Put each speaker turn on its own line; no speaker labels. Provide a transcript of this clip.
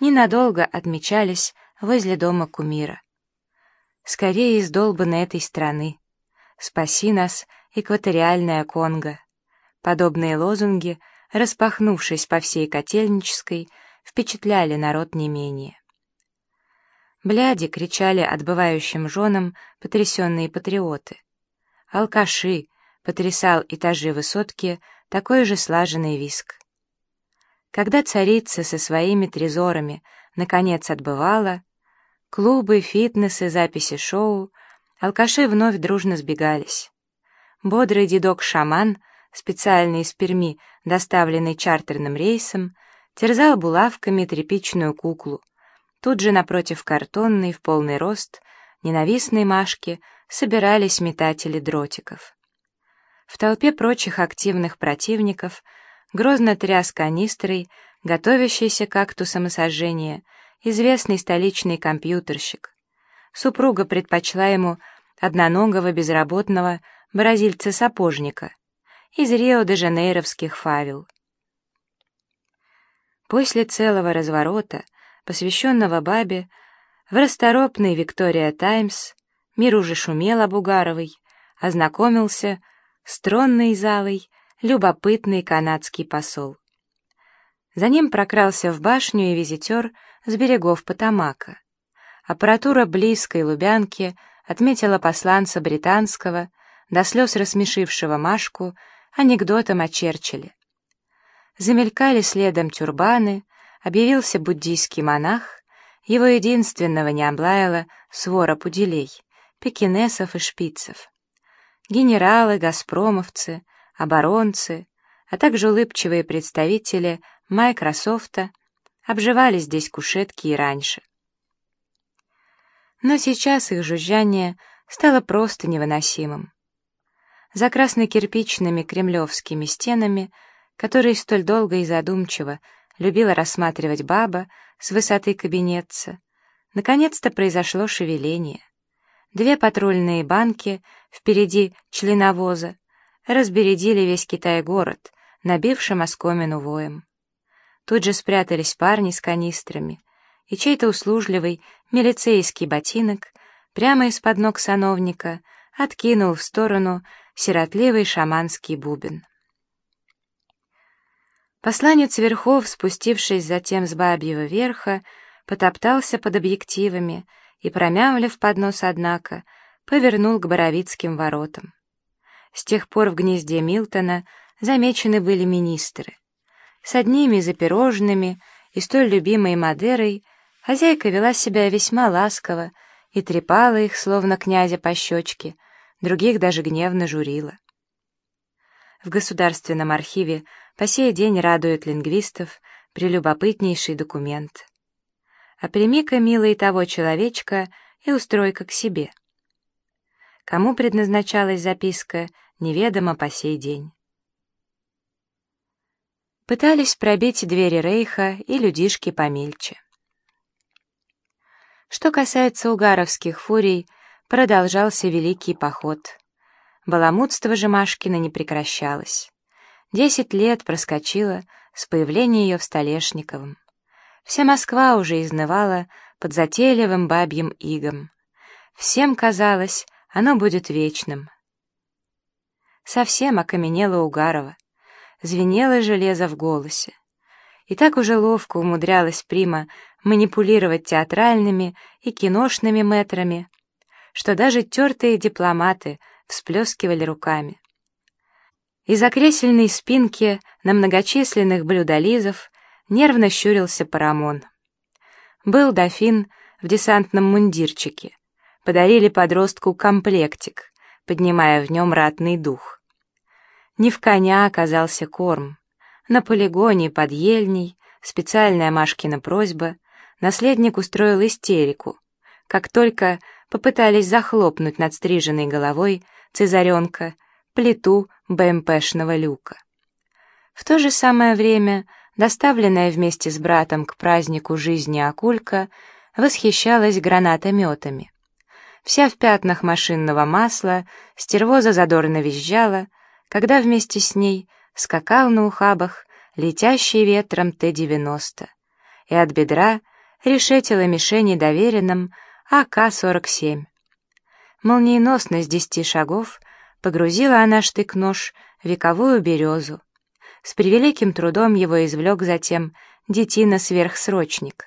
ненадолго отмечались возле дома кумира. Скорее из долбанной этой страны. Спаси нас, экваториальная Конго. Подобные лозунги, распахнувшись по всей Котельнической, впечатляли народ не менее. Бляди кричали отбывающим женам потрясенные патриоты. Алкаши, потрясал этажи высотки такой же слаженный виск. Когда царица со своими трезорами наконец отбывала, клубы, фитнесы, записи шоу, алкаши вновь дружно сбегались. Бодрый дедок-шаман, специально из Перми, доставленный чартерным рейсом, терзал булавками тряпичную куклу. Тут же напротив картонной, в полный рост, ненавистной Машки собирались метатели дротиков. В толпе прочих активных противников грозно тряс канистрой, готовящийся к акту самосожжения, известный столичный компьютерщик. Супруга предпочла ему одноногого безработного бразильца-сапожника из Рио-де-Жанейровских фавел. После целого разворота, посвященного бабе, в расторопный «Виктория Таймс» мир уже шумел об Угаровой, ознакомился с тронной залой любопытный канадский посол. За ним прокрался в башню и визитер с берегов Потамака. Аппаратура близкой Лубянки отметила посланца британского, до слез рассмешившего Машку, анекдотом о Черчилле. Замелькали следом тюрбаны, объявился буддийский монах, его единственного не облаяла свора пуделей, пекинесов и шпицев генералы, газпромовцы, оборонцы, а также улыбчивые представители Майкрософта обживали здесь кушетки и раньше. Но сейчас их жужжание стало просто невыносимым. За красно-кирпичными кремлевскими стенами, которые столь долго и задумчиво любила рассматривать баба с высоты кабинетца, наконец-то произошло шевеление — Две патрульные банки впереди членовоза разбередили весь Китай-город, набившим оскомину воем. Тут же спрятались парни с канистрами, и чей-то услужливый милицейский ботинок прямо из-под ног сановника откинул в сторону сиротливый шаманский бубен. Посланец верхов, спустившись затем с бабьего верха, потоптался под объективами и, промямлив под нос, однако, повернул к Боровицким воротам. С тех пор в гнезде Милтона замечены были министры. С одними за пирожными и столь любимой Мадерой хозяйка вела себя весьма ласково и трепала их, словно князя по щечке, других даже гневно журила. В Государственном архиве по сей день радует лингвистов прелюбопытнейший документ — а прими-ка, милый, того человечка и устрой-ка к себе. Кому предназначалась записка, неведомо по сей день. Пытались пробить двери Рейха и людишки помельче. Что касается угаровских фурий, продолжался великий поход. Баламутство же Машкина не прекращалось. Десять лет проскочило с появления ее в Столешниковом. Вся Москва уже изнывала под затейливым бабьим игом. Всем казалось, оно будет вечным. Совсем окаменело Угарова, звенело железо в голосе. И так уже ловко умудрялась Прима манипулировать театральными и киношными метрами, что даже тертые дипломаты всплескивали руками. Из-за спинки на многочисленных блюдолизов нервно щурился Парамон. Был дофин в десантном мундирчике. Подарили подростку комплектик, поднимая в нем ратный дух. Не в коня оказался корм. На полигоне под ельней, специальная Машкина просьба, наследник устроил истерику. Как только попытались захлопнуть над стриженной головой цезаренка плиту БМПшного люка. В то же самое время доставленная вместе с братом к празднику жизни Акулька, восхищалась гранатометами. Вся в пятнах машинного масла, стервоза задорно визжала, когда вместе с ней скакал на ухабах летящий ветром Т-90 и от бедра решетила мишени доверенным АК-47. Молниеносно с десяти шагов погрузила она штык-нож в вековую березу. С превеликим трудом его извлек затем детина-сверхсрочник.